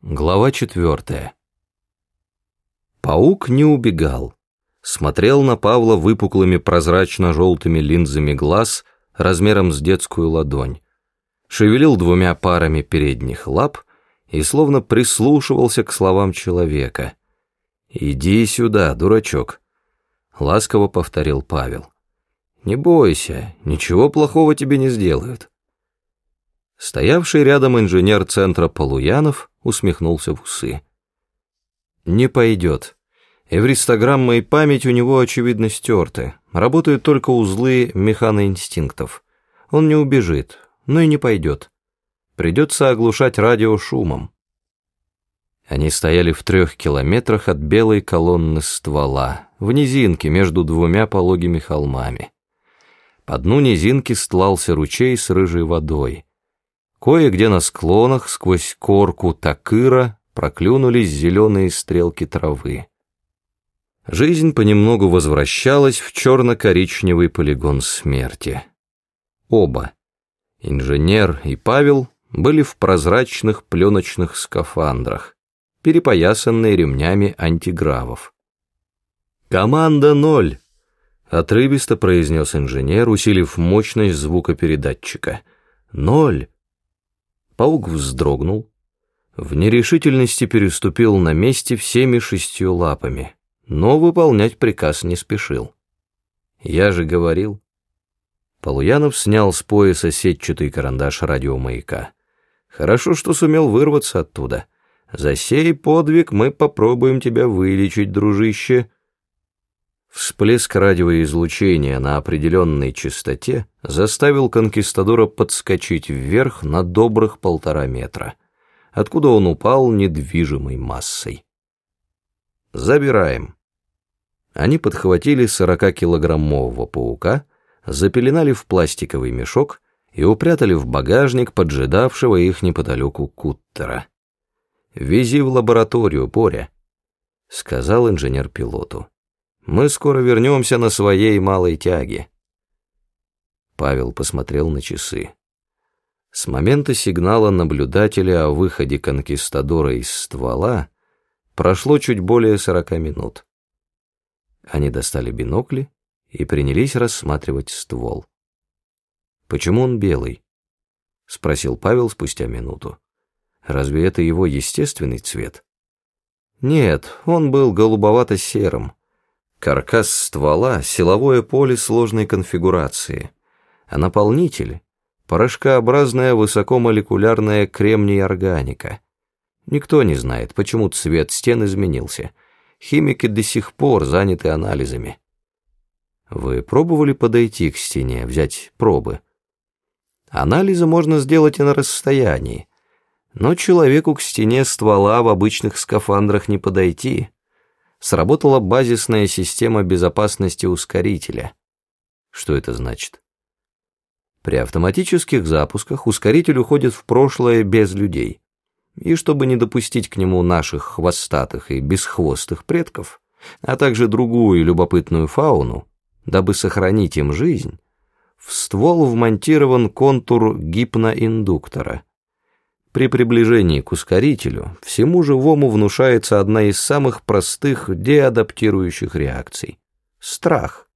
Глава четвертая. Паук не убегал. Смотрел на Павла выпуклыми прозрачно-желтыми линзами глаз размером с детскую ладонь. Шевелил двумя парами передних лап и словно прислушивался к словам человека. «Иди сюда, дурачок», — ласково повторил Павел. «Не бойся, ничего плохого тебе не сделают». Стоявший рядом инженер центра Полуянов усмехнулся в усы. «Не пойдет. Эвристограмма и память у него, очевидно, стерты. Работают только узлы механоинстинктов. Он не убежит, но и не пойдет. Придется оглушать радио шумом». Они стояли в трех километрах от белой колонны ствола, в низинке между двумя пологими холмами. По дну низинки стлался ручей с рыжей водой. Кое-где на склонах сквозь корку такыра проклюнулись зеленые стрелки травы. Жизнь понемногу возвращалась в черно-коричневый полигон смерти. Оба, инженер и Павел, были в прозрачных пленочных скафандрах, перепоясанные ремнями антигравов. «Команда ноль!» — отрывисто произнес инженер, усилив мощность звукопередатчика. «Ноль!» Паук вздрогнул, в нерешительности переступил на месте всеми шестью лапами, но выполнять приказ не спешил. «Я же говорил». Полуянов снял с пояса сетчатый карандаш радиомаяка. «Хорошо, что сумел вырваться оттуда. За сей подвиг мы попробуем тебя вылечить, дружище». Всплеск радиоизлучения на определенной частоте заставил конкистадора подскочить вверх на добрых полтора метра, откуда он упал недвижимой массой. «Забираем». Они подхватили сорокакилограммового паука, запеленали в пластиковый мешок и упрятали в багажник поджидавшего их неподалеку куттера. «Вези в лабораторию, Боря», — сказал инженер пилоту. Мы скоро вернемся на своей малой тяге. Павел посмотрел на часы. С момента сигнала наблюдателя о выходе конкистадора из ствола прошло чуть более сорока минут. Они достали бинокли и принялись рассматривать ствол. «Почему он белый?» — спросил Павел спустя минуту. «Разве это его естественный цвет?» «Нет, он был голубовато-серым», Каркас ствола — силовое поле сложной конфигурации, а наполнитель — порошкообразная высокомолекулярная кремний органика. Никто не знает, почему цвет стен изменился. Химики до сих пор заняты анализами. Вы пробовали подойти к стене, взять пробы? Анализы можно сделать и на расстоянии, но человеку к стене ствола в обычных скафандрах не подойти сработала базисная система безопасности ускорителя. Что это значит? При автоматических запусках ускоритель уходит в прошлое без людей. И чтобы не допустить к нему наших хвостатых и бесхвостых предков, а также другую любопытную фауну, дабы сохранить им жизнь, в ствол вмонтирован контур гипноиндуктора – при приближении к ускорителю всему живому внушается одна из самых простых деадаптирующих реакций – страх.